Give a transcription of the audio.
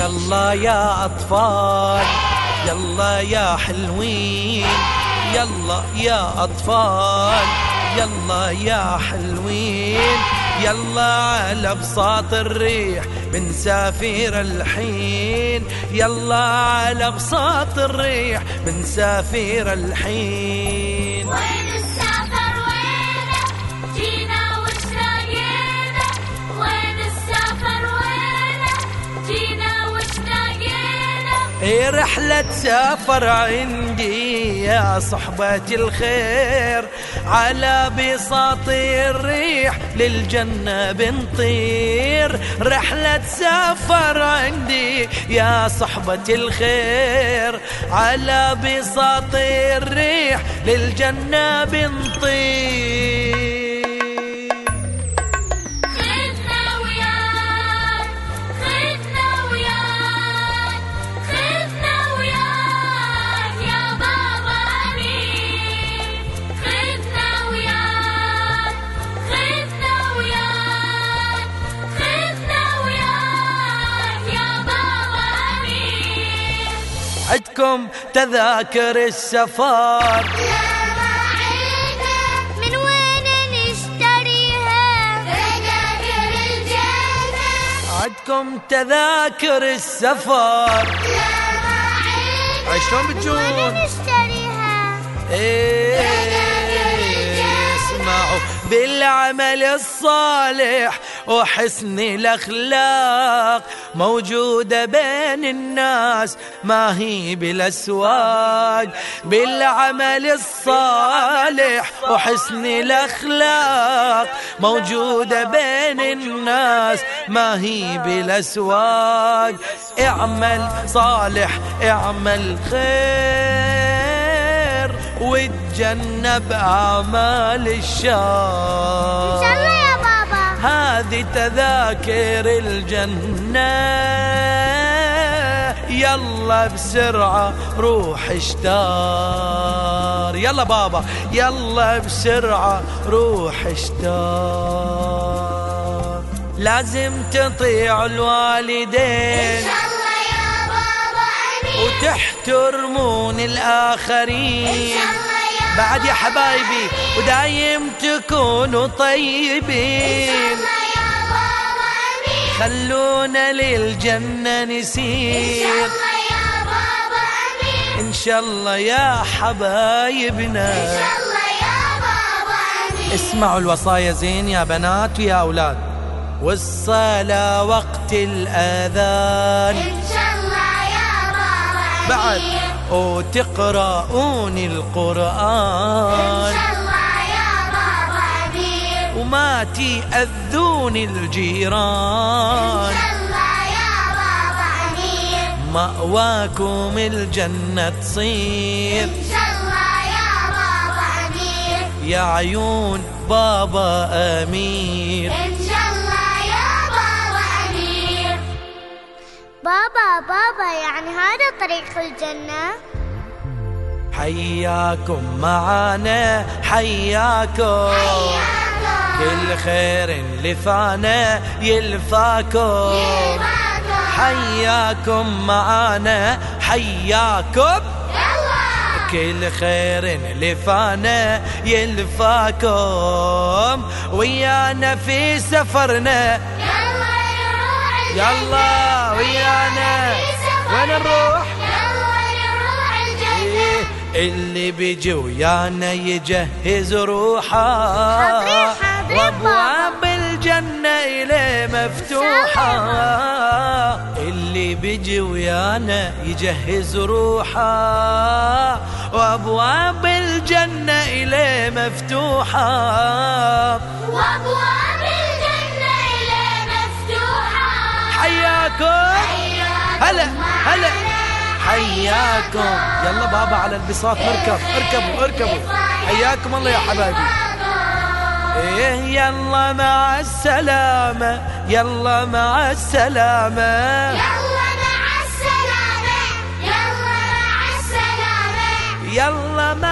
يلا يا أطفال يلا يا حلوين يلا يا أطفال يلا يا حلوين. يلا على بساط الريح بنسافر الحين. يلا على بساط الريح بنسافر الحين. وين السفر وينه؟ جينا وش لاقينا وين السفر وينه؟ جينا وش لاقينا اي رحلة سفر عندي يا صحبة الخير. على بساط الريح للجنة بنطير. رحلة سفر عندي يا صحبة الخير. على بساط الريح للجنة بنطير. عدكم تذاكر السفر. من وين نشتريها؟ تذاكر الجنة عدكم تذاكر السفر. شلون بتجون؟ نشتريها؟ إيه اسمعوا بالعمل الصالح وحسن الأخلاق موجودة بين الناس ما هي بالأسواق بالعمل الصالح وحسن الأخلاق موجودة بين الناس ما هي بالأسواق. اعمل صالح اعمل خير وتجنب أعمال الشر. يا بابا هذه تذاكر الجنة. يلا بسرعة روح اشتار. يلا بابا. يلا بسرعة روح اشتار. لازم تطيع الوالدين. الله يا بابا أمين. وتحترمون الآخرين. الله. يا بعد يا حبايبي ودايم تكونوا طيبين. الله يا بابا أمين. خلونا للجنة نسير. الله يا بابا أمين. إن شاء الله يا حبايبنا. الله يا بابا أمين. اسمعوا الوصايا زين يا بنات ويا أولاد. والصلاة وقت الأذان. إن شاء الله يا بابا أمين. بعد. وتقرؤون إن القرآن. شاء الله يا بابا أمين وما تأذون الجيران. إن شاء الله يا بابا أمين مأواكم الجنة تصير. إن شاء الله يا بابا أمين يا عيون بابا أمير. إن شاء بابا بابا يعني هذا طريق الجنة. حياكم معانا حياكم. كل خير اللي فانا يلفاكم. حياكم معانا حياكم. كل خير اللي فانا يلفاكم. ويانا في سفرنا يلا ويانا؟ وين نروح؟ إيه اللي بيجي ويانا يجهز روحه. وأبواب الجنة إليه مفتوحة. اللي بيجي ويانا يجهز روحه. وأبواب الجنة إليه مفتوحة. وأبواب حياكم. هلا هلا. حياكم. يلا بابا على البساط نركب اركبوا اركبوا. حياكم الله يا حبايبي. إيه يلا مع السلامة يلا مع السلامة. يلا مع السلامة يلا مع السلامة. يلا مع